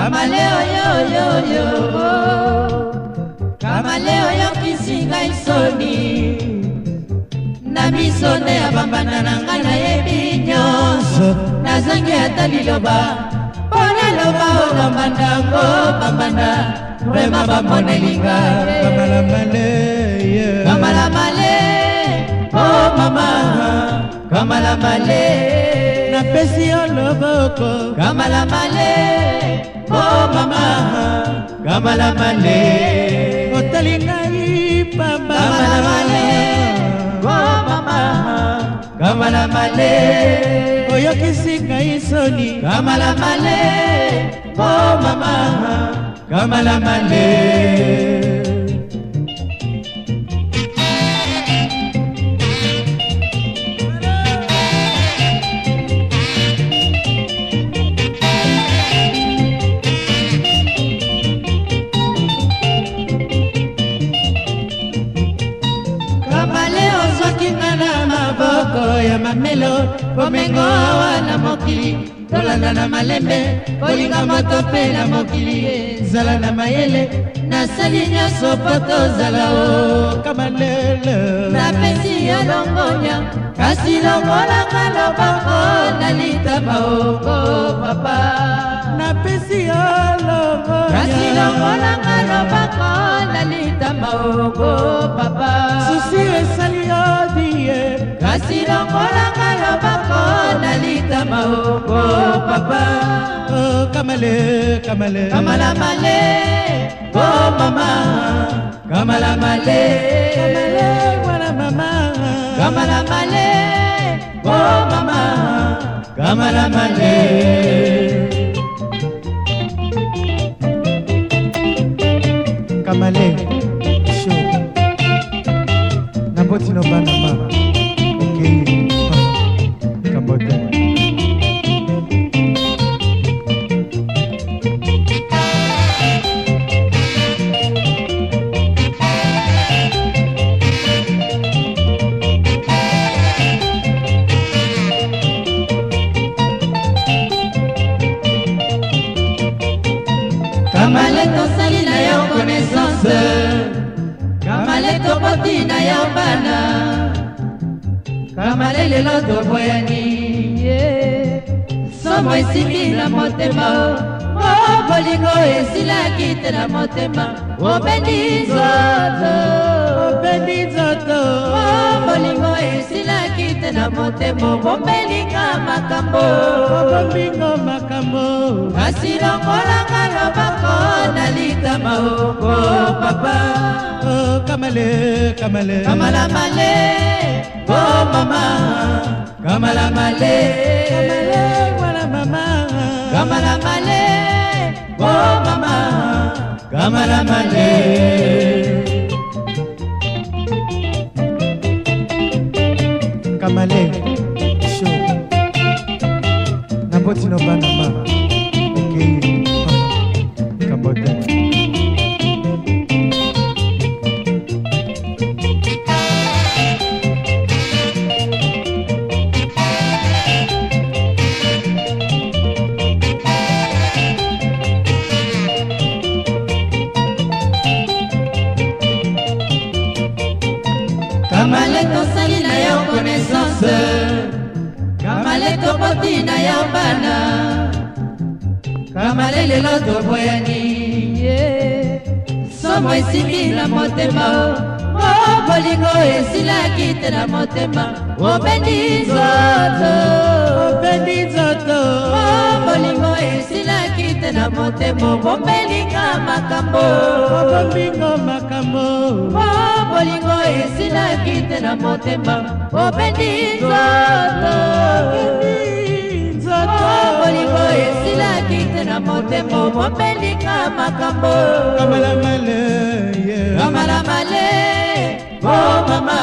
kamale oyoyoyo kamale oyokisi ngai soni na miso nde ya bambana na ngai nayebi nyonso nazangi ata liloba mpo naloba olamba ndango bambana vrema bamonelinga kamalamale o mama kamalamale napesi yo loboko kamala male o oh mama kamala male otali ngai pamba kamala male o oh mama kamala male oyokisi ngai soni kamala male o oh mama kamala male komelo komengo na mokili tolanda na malembe kolinga moto mpe na mokili zala na mayele nasali nyonso mpo tozala o kamandele napesi yo longonya kasi longolanga lobongo na litama oko papa napesi yo longonya kasi longolanga lobongo na litama oko papa susi esali kasi longolanga loboko na likama ongo papa oh, kamale kamale kamala male o oh, mama kamala male kamale wana mama kamala male o oh, mama kamala male kamale sho nabotino bana mama kamale tosali na yo connaissance kamale toboti na yo bana kamale lelo toboyani yeah. somo esimbi na motema mo bolingo esilaki te na motema obendi nzoto nde na motema obombelinga makambo obombinga makambo kasi longolanga loboko na likama oko papa oh, kamale kamale kamala male o mama kamala male kamale wala mama kamala male o mama kamala male malem sho na mboti novanda ma okeye kambote Kamale tosali na yo connaissance chance kamale tokotina ya mbana kamale lelo toboyani yeah. somo esimbi na motema o bolingo esilaki te na motema obendi nzoto obendi nzoto o bolingo esilaki te na motema obopelinga makambo nakite na motema obendi nzoto bolingo esila kite na motema obelinga makambo kamala male o mama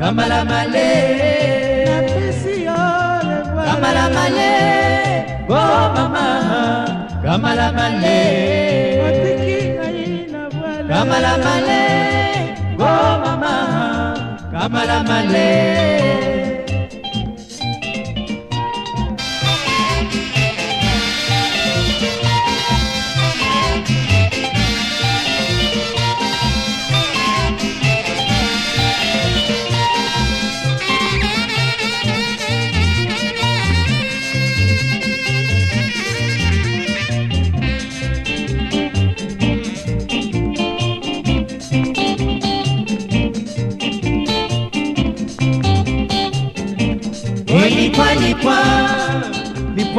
kamala male kamala male o mama kamala male kamala male Oh mama, Kamala Male.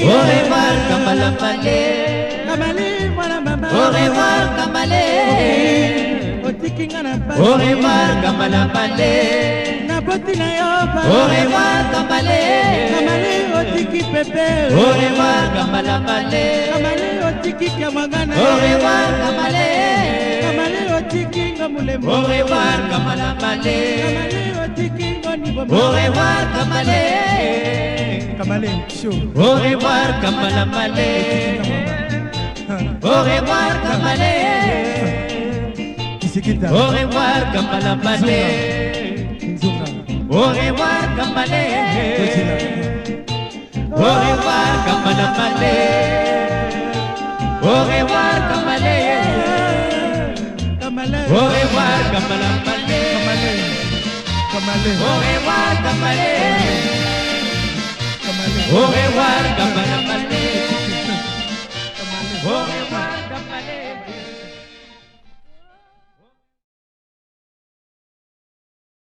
Au revoir, Kamala Pale. Kamale, mwana mama. Au revoir, Kamale. Otiki nga na pale. Au revoir, Kamala Pale. Naboti na yo pale. Au revoir, Kamale. Kamale, otiki pepe. Au revoir, Kamala Pale. Kamale, otiki kamagana. Au revoir, Kamale. Kamale, otiki nga mulemo. Au revoir, Kamala Pale. Kamale, otiki nga nibo. Au revoir, Kamale. Kamale Show. Au revoir Kamala Male. Au revoir Kamale. Au revoir Kamala Male. Au revoir Kamale. Au revoir Kamala Male. Au revoir Kamale. Au revoir Kamala Male. Au revoir Kamale. Oh, guarda para